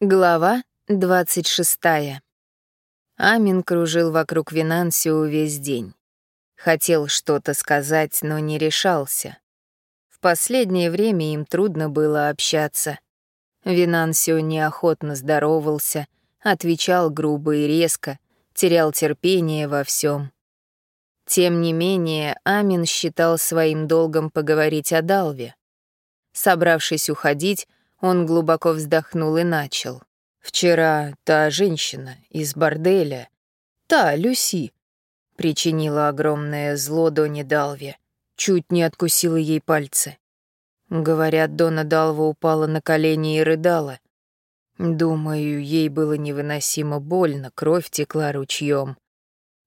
Глава 26. Амин кружил вокруг Винансио весь день. Хотел что-то сказать, но не решался. В последнее время им трудно было общаться. Винансио неохотно здоровался, отвечал грубо и резко, терял терпение во всем. Тем не менее, Амин считал своим долгом поговорить о Далве. Собравшись уходить, он глубоко вздохнул и начал. «Вчера та женщина из борделя, та Люси, причинила огромное зло Доне Далве, чуть не откусила ей пальцы. Говорят, Дона Далва упала на колени и рыдала. Думаю, ей было невыносимо больно, кровь текла ручьем.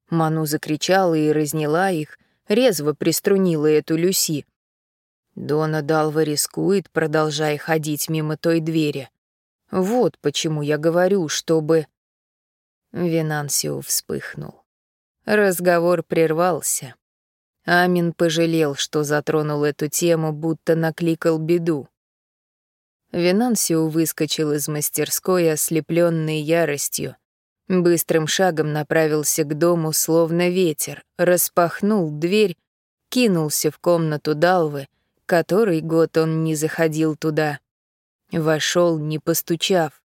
Ману закричала и разняла их, резво приструнила эту Люси, Дона Далва рискует, продолжая ходить мимо той двери. Вот почему я говорю, чтобы... Винансио вспыхнул. Разговор прервался. Амин пожалел, что затронул эту тему, будто накликал беду. Винансио выскочил из мастерской, ослепленный яростью. Быстрым шагом направился к дому, словно ветер, распахнул дверь, кинулся в комнату Далвы — Который год он не заходил туда. Вошел, не постучав.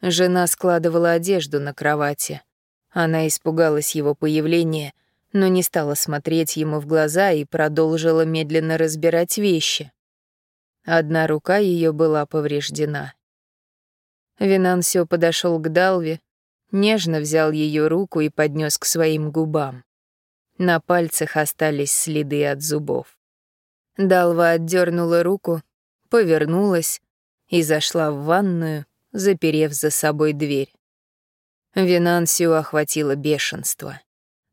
Жена складывала одежду на кровати. Она испугалась его появления, но не стала смотреть ему в глаза и продолжила медленно разбирать вещи. Одна рука ее была повреждена. Винансио подошел к Далве, нежно взял ее руку и поднес к своим губам. На пальцах остались следы от зубов. Далва отдернула руку, повернулась и зашла в ванную, заперев за собой дверь. Винансию охватило бешенство.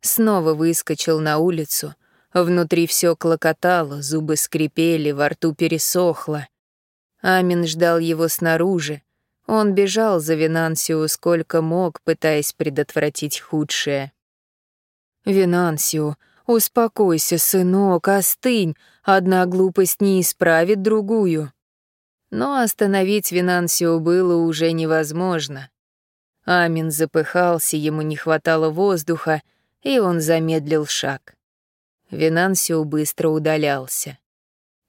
Снова выскочил на улицу. Внутри все клокотало, зубы скрипели, во рту пересохло. Амин ждал его снаружи. Он бежал за Винансио сколько мог, пытаясь предотвратить худшее. «Винансио, успокойся, сынок, остынь, Одна глупость не исправит другую. Но остановить Винансио было уже невозможно. Амин запыхался, ему не хватало воздуха, и он замедлил шаг. Винансио быстро удалялся.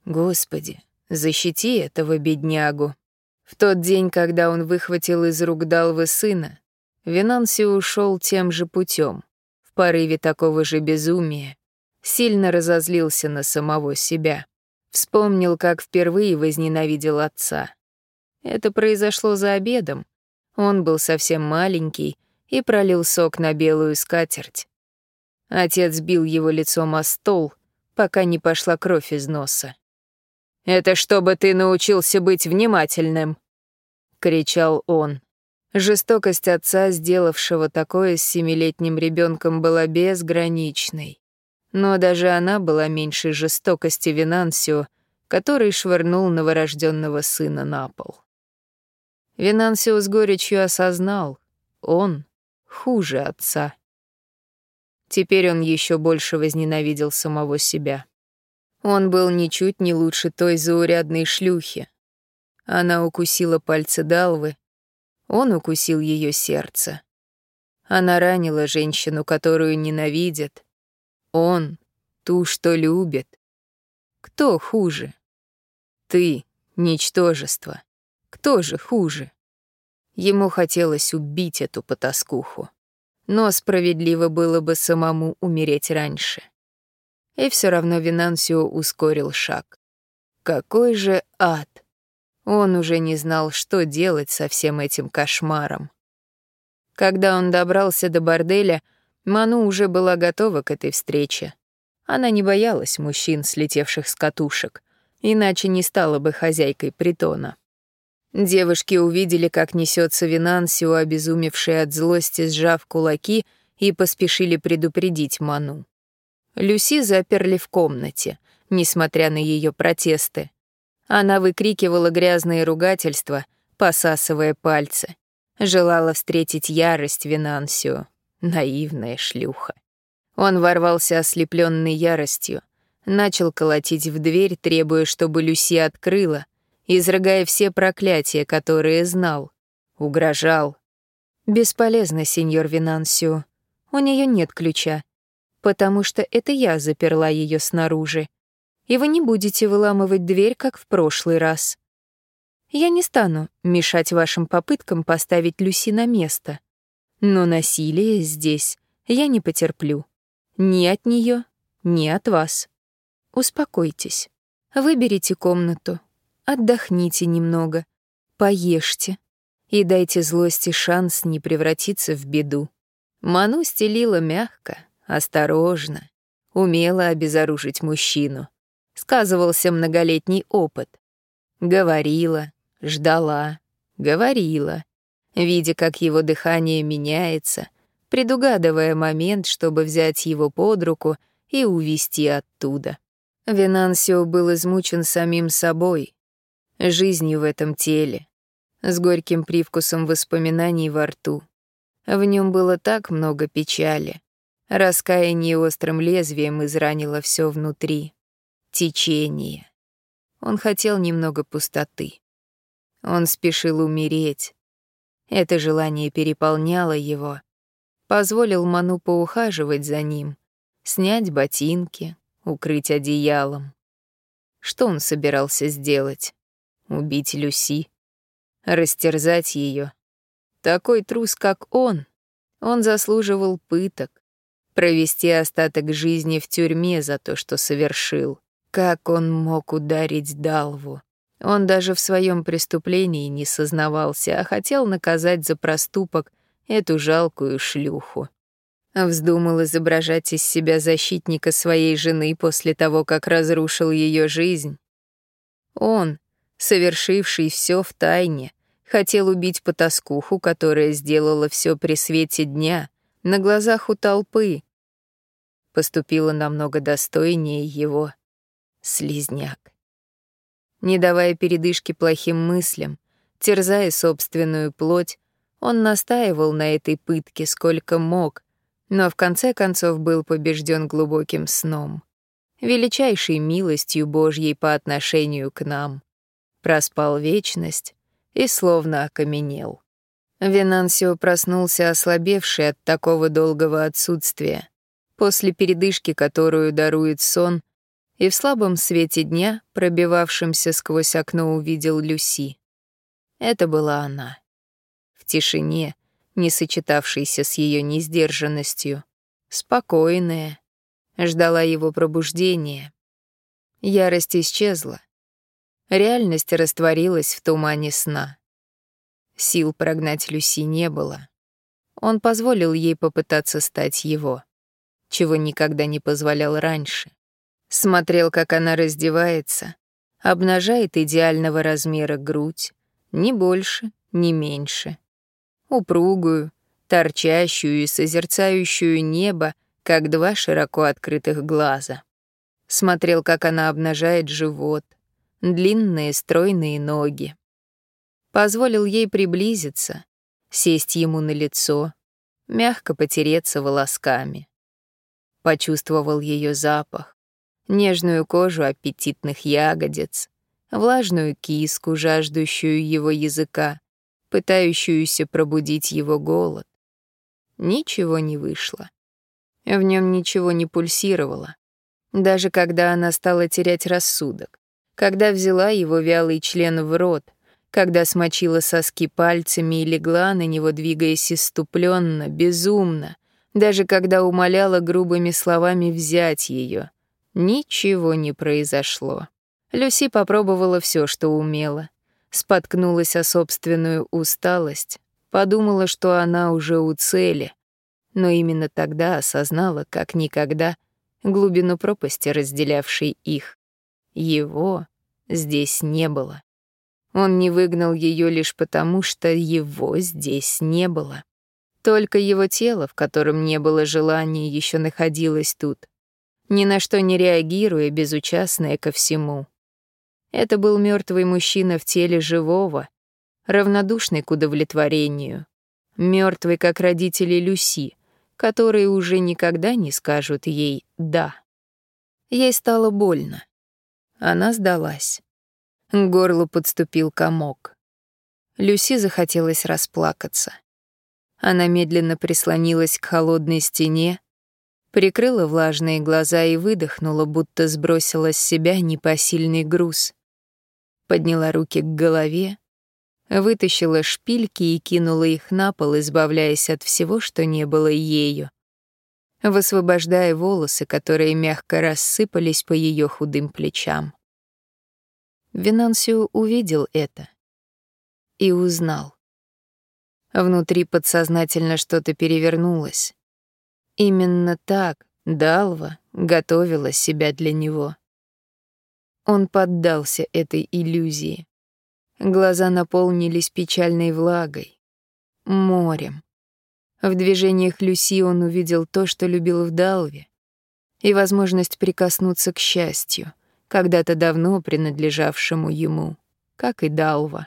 Господи, защити этого беднягу. В тот день, когда он выхватил из рук Далвы сына, Винансио ушел тем же путем, порыве такого же безумия, сильно разозлился на самого себя. Вспомнил, как впервые возненавидел отца. Это произошло за обедом. Он был совсем маленький и пролил сок на белую скатерть. Отец бил его лицом о стол, пока не пошла кровь из носа. «Это чтобы ты научился быть внимательным», — кричал он. Жестокость отца, сделавшего такое с семилетним ребенком, была безграничной. Но даже она была меньше жестокости Винансио, который швырнул новорожденного сына на пол. Винансио с горечью осознал, он хуже отца. Теперь он еще больше возненавидел самого себя. Он был ничуть не лучше той заурядной шлюхи. Она укусила пальцы Далвы, он укусил ее сердце. Она ранила женщину, которую ненавидит, он, ту, что любит. Кто хуже? Ты, ничтожество. Кто же хуже? Ему хотелось убить эту потаскуху. Но справедливо было бы самому умереть раньше. И все равно Винансио ускорил шаг. Какой же ад! Он уже не знал, что делать со всем этим кошмаром. Когда он добрался до борделя, Ману уже была готова к этой встрече. Она не боялась мужчин, слетевших с катушек, иначе не стала бы хозяйкой притона. Девушки увидели, как несется Винансио, обезумевший от злости, сжав кулаки, и поспешили предупредить Ману. Люси заперли в комнате, несмотря на ее протесты. Она выкрикивала грязные ругательства, посасывая пальцы. Желала встретить ярость Винансио. Наивная шлюха. Он ворвался ослепленный яростью, начал колотить в дверь, требуя, чтобы Люси открыла, изрыгая все проклятия, которые знал. угрожал. Бесполезно, сеньор Винансио. У нее нет ключа, потому что это я заперла ее снаружи. И вы не будете выламывать дверь, как в прошлый раз. Я не стану мешать вашим попыткам поставить Люси на место. Но насилие здесь я не потерплю. Ни от нее, ни от вас. Успокойтесь. Выберите комнату, отдохните немного, поешьте и дайте злости шанс не превратиться в беду. Ману стелила мягко, осторожно, умела обезоружить мужчину. Сказывался многолетний опыт. Говорила, ждала, говорила, видя, как его дыхание меняется, предугадывая момент, чтобы взять его под руку и увести оттуда. Винансио был измучен самим собой, жизнью в этом теле, с горьким привкусом воспоминаний во рту. В нем было так много печали. Раскаяние острым лезвием изранило все внутри. Течение. Он хотел немного пустоты. Он спешил умереть. Это желание переполняло его. Позволил Ману поухаживать за ним, снять ботинки, укрыть одеялом. Что он собирался сделать? Убить Люси? Растерзать ее? Такой трус, как он, он заслуживал пыток, провести остаток жизни в тюрьме за то, что совершил. Как он мог ударить Далву? Он даже в своем преступлении не сознавался, а хотел наказать за проступок эту жалкую шлюху. Вздумал изображать из себя защитника своей жены после того, как разрушил ее жизнь. Он, совершивший все в тайне, хотел убить потаскуху, которая сделала все при свете дня, на глазах у толпы. Поступила намного достойнее его. Слизняк. Не давая передышки плохим мыслям, терзая собственную плоть, он настаивал на этой пытке сколько мог, но в конце концов был побежден глубоким сном, величайшей милостью Божьей по отношению к нам. Проспал вечность и словно окаменел. Венансио проснулся ослабевший от такого долгого отсутствия, после передышки, которую дарует сон, и в слабом свете дня, пробивавшемся сквозь окно, увидел Люси. Это была она. В тишине, не сочетавшейся с ее несдержанностью, спокойная, ждала его пробуждения. Ярость исчезла. Реальность растворилась в тумане сна. Сил прогнать Люси не было. Он позволил ей попытаться стать его, чего никогда не позволял раньше. Смотрел, как она раздевается, обнажает идеального размера грудь, ни больше, ни меньше упругую, торчащую и созерцающую небо, как два широко открытых глаза. Смотрел, как она обнажает живот, длинные стройные ноги. Позволил ей приблизиться, сесть ему на лицо, мягко потереться волосками. Почувствовал ее запах, нежную кожу аппетитных ягодиц, влажную киску, жаждущую его языка, пытающуюся пробудить его голод. Ничего не вышло. В нем ничего не пульсировало. Даже когда она стала терять рассудок, когда взяла его вялый член в рот, когда смочила соски пальцами и легла на него, двигаясь иступленно, безумно, даже когда умоляла грубыми словами взять ее. Ничего не произошло. Люси попробовала все, что умела споткнулась о собственную усталость, подумала, что она уже у цели, но именно тогда осознала, как никогда, глубину пропасти, разделявшей их. Его здесь не было. Он не выгнал ее лишь потому, что его здесь не было. Только его тело, в котором не было желания, еще находилось тут, ни на что не реагируя, безучастное ко всему. Это был мертвый мужчина в теле живого, равнодушный к удовлетворению, мертвый, как родители Люси, которые уже никогда не скажут ей «да». Ей стало больно. Она сдалась. К горлу подступил комок. Люси захотелось расплакаться. Она медленно прислонилась к холодной стене, прикрыла влажные глаза и выдохнула, будто сбросила с себя непосильный груз. Подняла руки к голове, вытащила шпильки и кинула их на пол, избавляясь от всего, что не было ею, высвобождая волосы, которые мягко рассыпались по ее худым плечам. Винансио увидел это и узнал. Внутри подсознательно что-то перевернулось. Именно так Далва готовила себя для него. Он поддался этой иллюзии. Глаза наполнились печальной влагой, морем. В движениях Люси он увидел то, что любил в Далве, и возможность прикоснуться к счастью, когда-то давно принадлежавшему ему, как и Далва.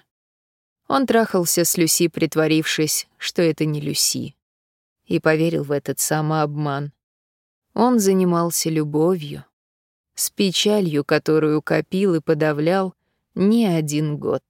Он трахался с Люси, притворившись, что это не Люси и поверил в этот самообман. Он занимался любовью, с печалью, которую копил и подавлял не один год.